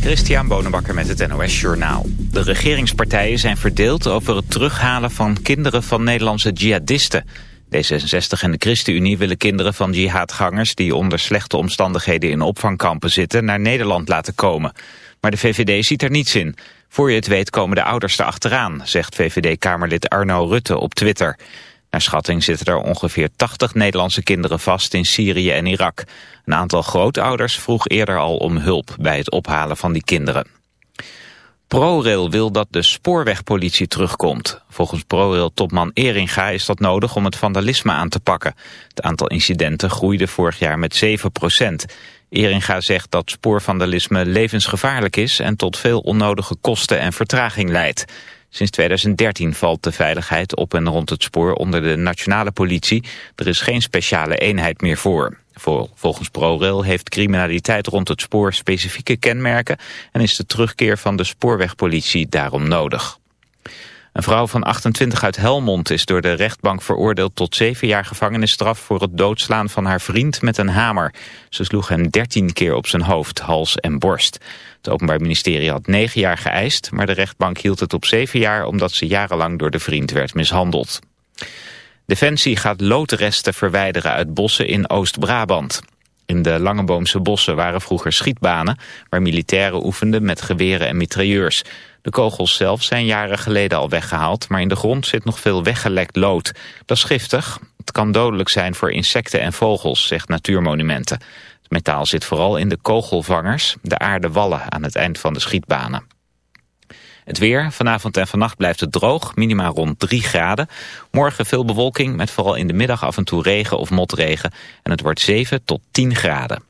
Christian Bonenbakker met het NOS Journaal. De regeringspartijen zijn verdeeld over het terughalen van kinderen van Nederlandse jihadisten. D66 en de ChristenUnie willen kinderen van jihadgangers... die onder slechte omstandigheden in opvangkampen zitten... naar Nederland laten komen. Maar de VVD ziet er niets in. Voor je het weet komen de ouders erachteraan... zegt VVD-Kamerlid Arno Rutte op Twitter... Naar schatting zitten er ongeveer 80 Nederlandse kinderen vast in Syrië en Irak. Een aantal grootouders vroeg eerder al om hulp bij het ophalen van die kinderen. ProRail wil dat de spoorwegpolitie terugkomt. Volgens ProRail-topman Eringa is dat nodig om het vandalisme aan te pakken. Het aantal incidenten groeide vorig jaar met 7 procent. Eringa zegt dat spoorvandalisme levensgevaarlijk is... en tot veel onnodige kosten en vertraging leidt. Sinds 2013 valt de veiligheid op en rond het spoor onder de nationale politie. Er is geen speciale eenheid meer voor. Volgens ProRail heeft criminaliteit rond het spoor specifieke kenmerken... en is de terugkeer van de spoorwegpolitie daarom nodig. Een vrouw van 28 uit Helmond is door de rechtbank veroordeeld tot zeven jaar gevangenisstraf voor het doodslaan van haar vriend met een hamer. Ze sloeg hem 13 keer op zijn hoofd, hals en borst. Het Openbaar Ministerie had negen jaar geëist, maar de rechtbank hield het op zeven jaar omdat ze jarenlang door de vriend werd mishandeld. Defensie gaat loodresten verwijderen uit bossen in Oost-Brabant. In de Langeboomse bossen waren vroeger schietbanen... waar militairen oefenden met geweren en mitrailleurs. De kogels zelf zijn jaren geleden al weggehaald... maar in de grond zit nog veel weggelekt lood. Dat is giftig. Het kan dodelijk zijn voor insecten en vogels, zegt Natuurmonumenten. Het metaal zit vooral in de kogelvangers, de aarde wallen aan het eind van de schietbanen. Het weer, vanavond en vannacht blijft het droog, minima rond 3 graden. Morgen veel bewolking met vooral in de middag af en toe regen of motregen. En het wordt 7 tot 10 graden.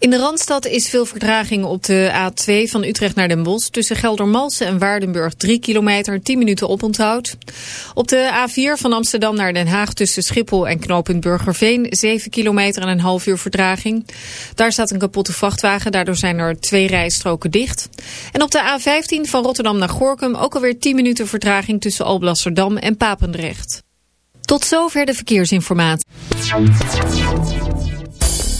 In de Randstad is veel vertraging op de A2 van Utrecht naar Den Bosch. Tussen Geldermalsen en Waardenburg 3 kilometer, 10 minuten oponthoud. Op de A4 van Amsterdam naar Den Haag tussen Schiphol en knooppunt Burgerveen... 7 kilometer en een half uur vertraging. Daar staat een kapotte vrachtwagen, daardoor zijn er twee rijstroken dicht. En op de A15 van Rotterdam naar Gorkum ook alweer 10 minuten vertraging... tussen Alblasserdam en Papendrecht. Tot zover de verkeersinformatie.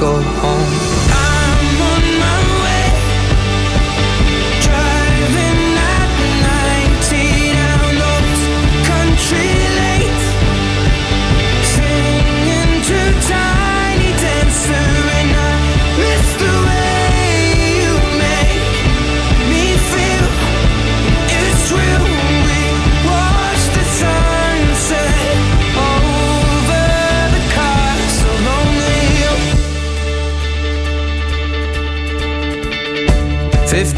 go home.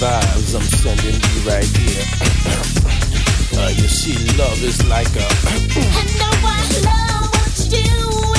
vibes I'm sending you right here. uh, you see, love is like a. I know I love what you do.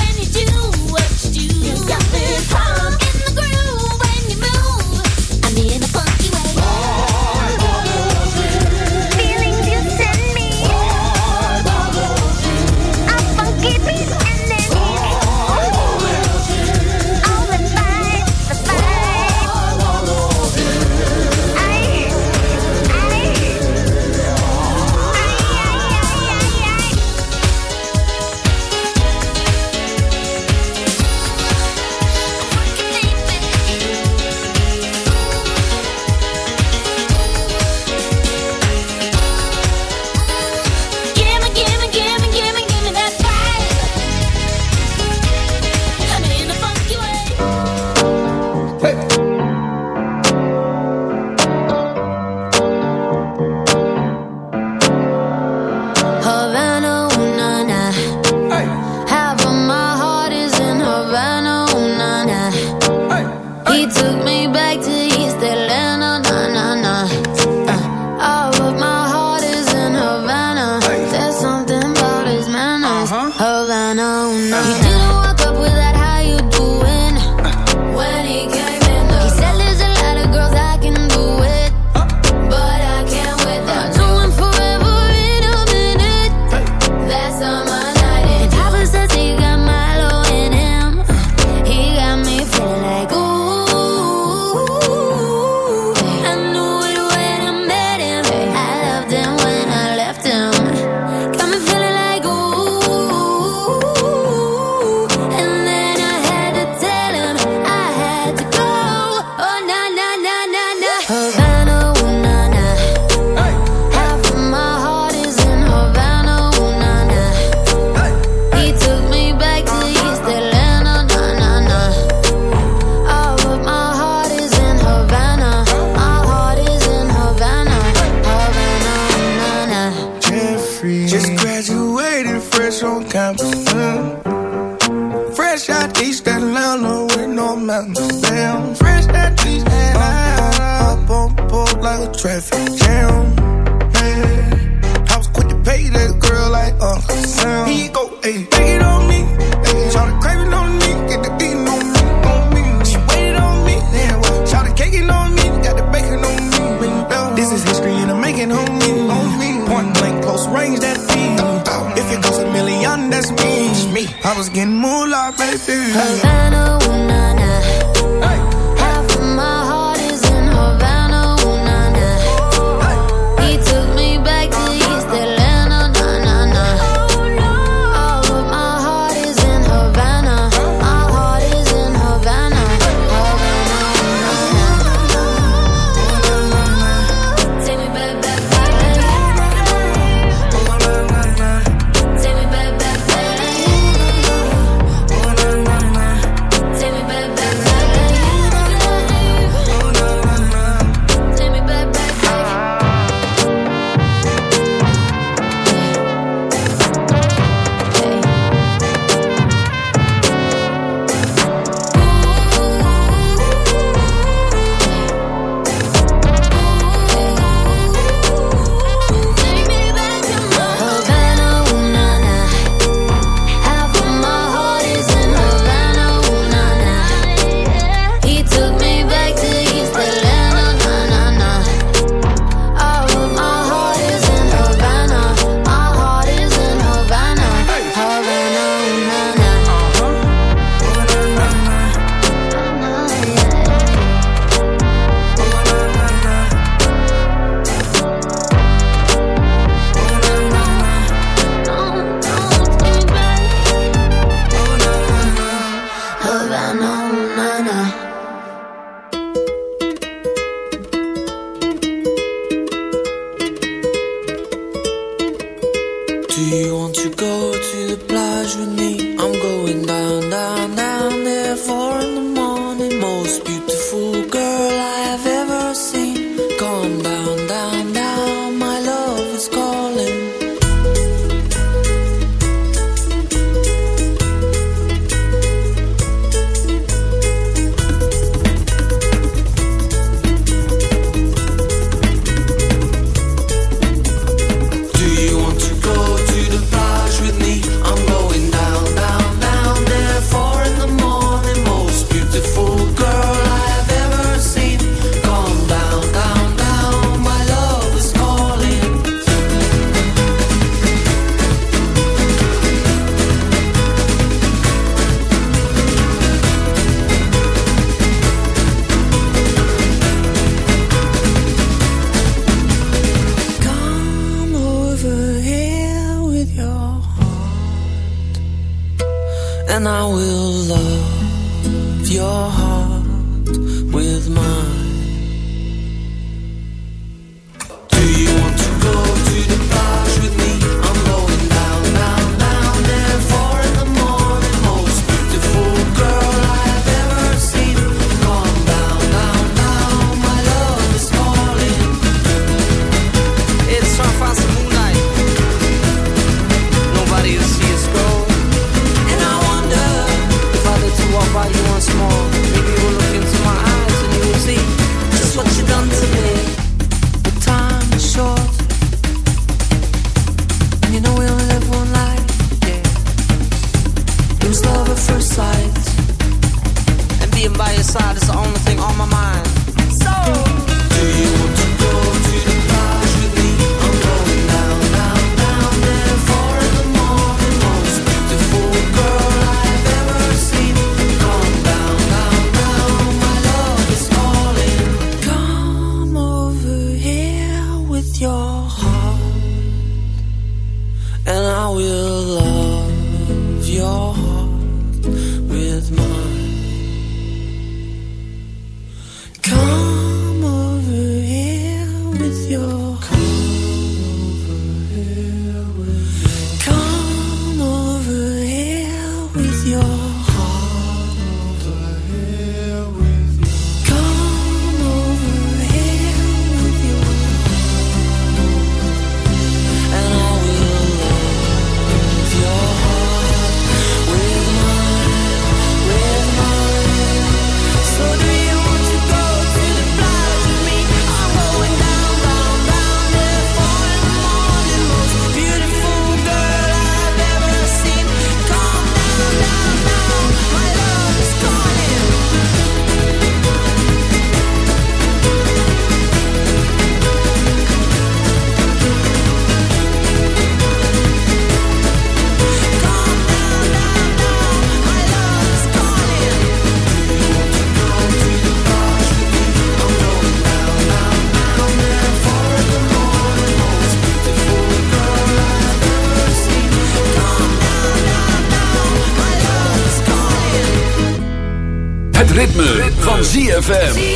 ZFM.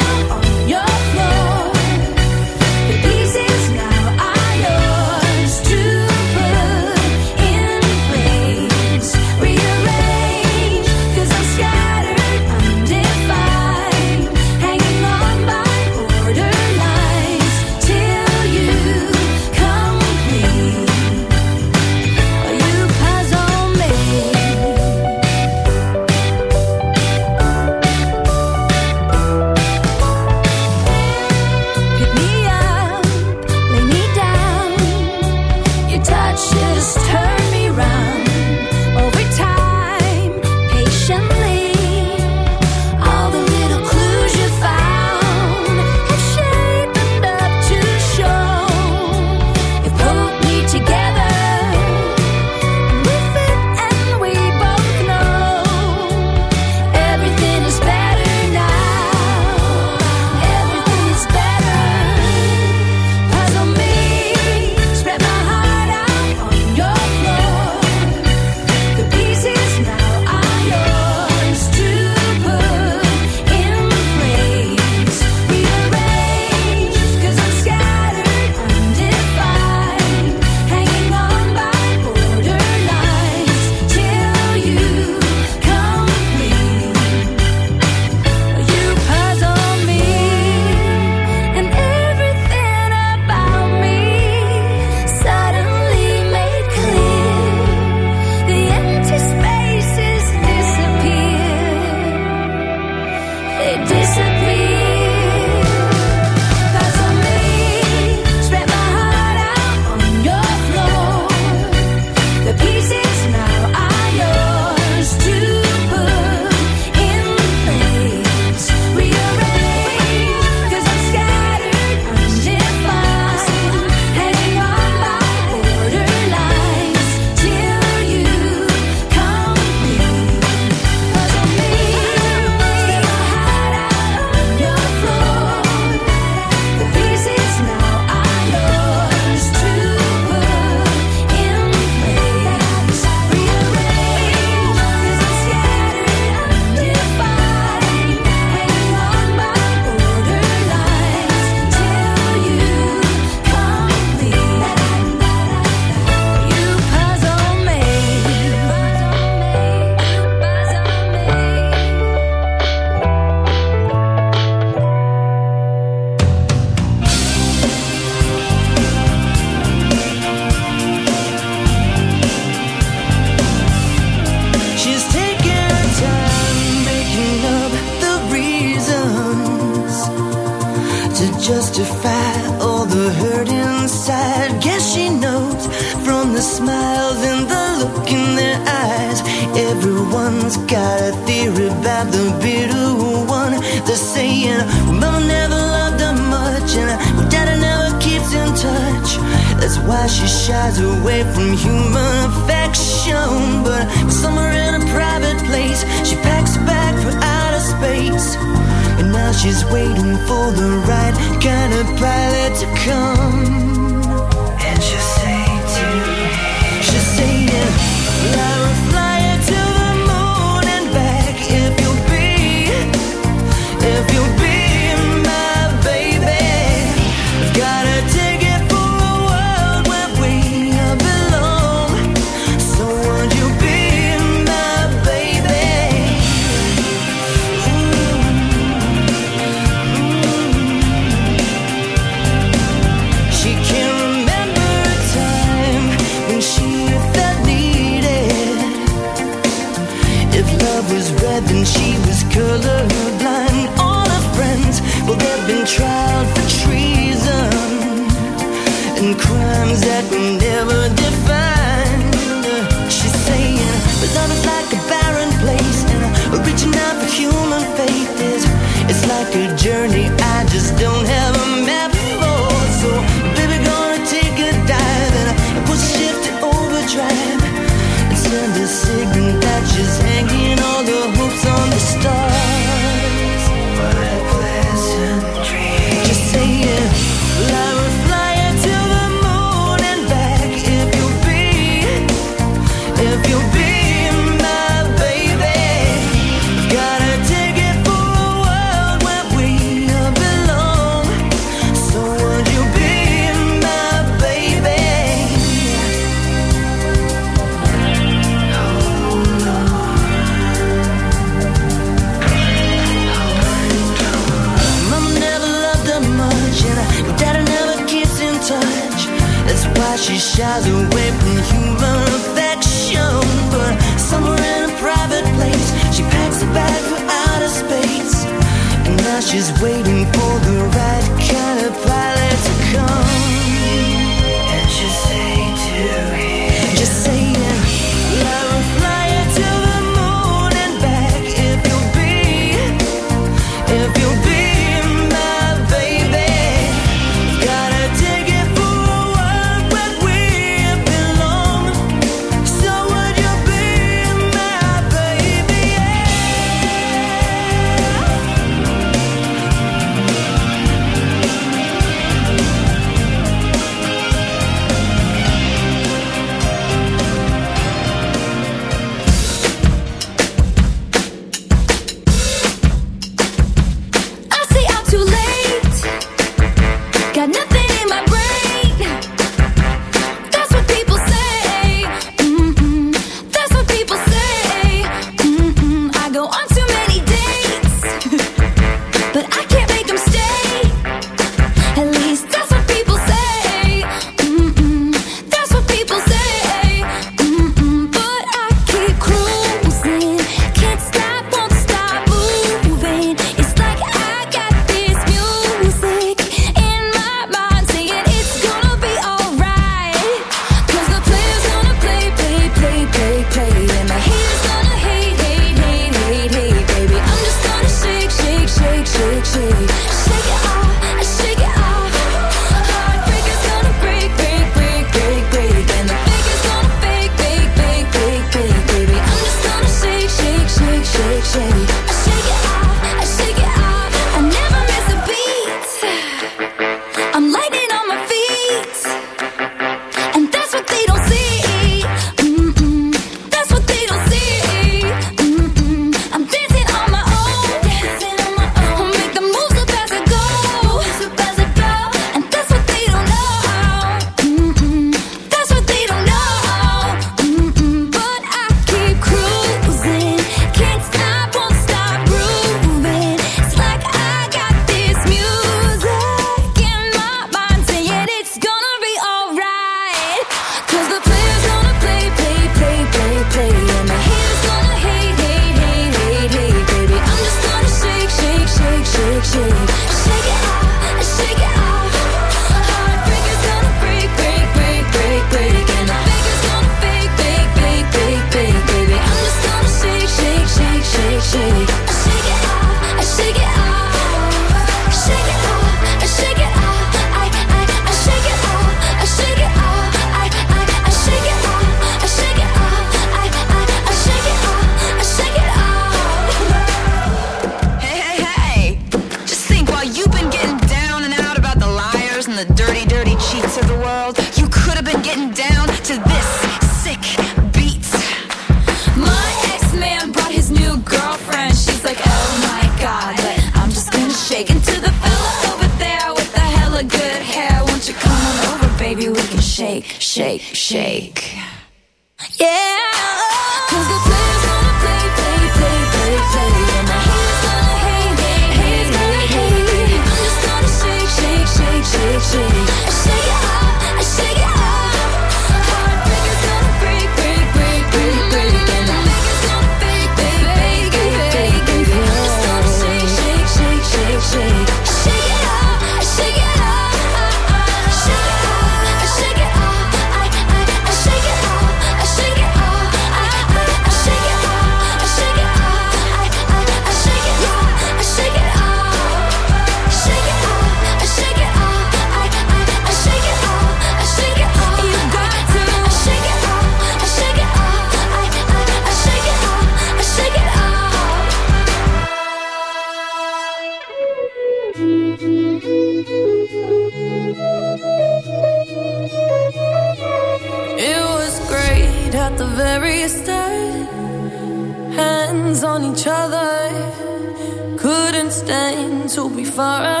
for a